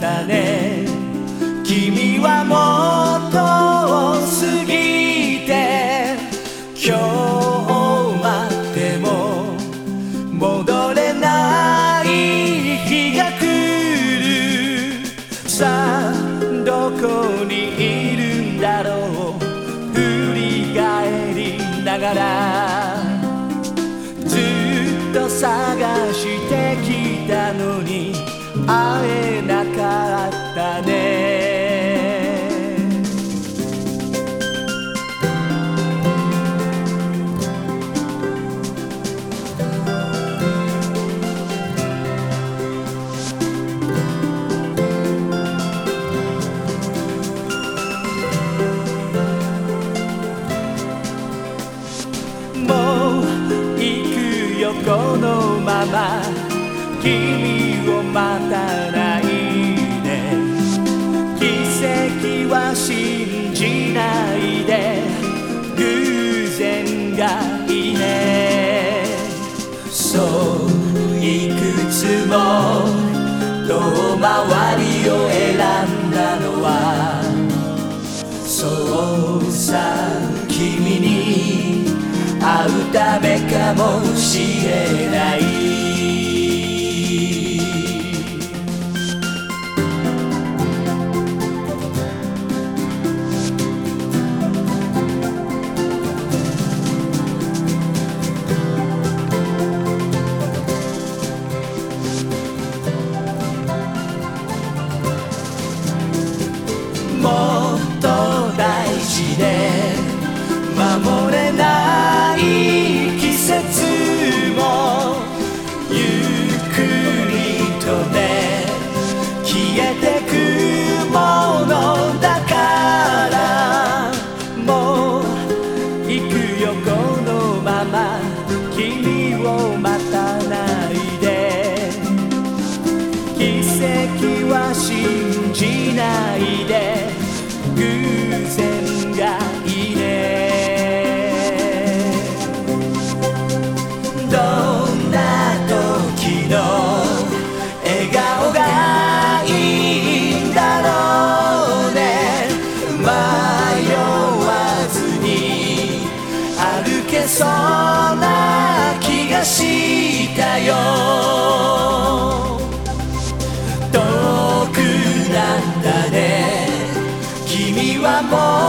ったね。君はもっとすぎて今日待っても戻れない日が来る。さあどこにいるんだろう。振り返りながらずっと探してきたのに会えこのまま君を待たないで。奇跡は信じないで。偶然がいいね。そういくつも遠回りを選ダメかもしれない。もっと大事守 You. agora.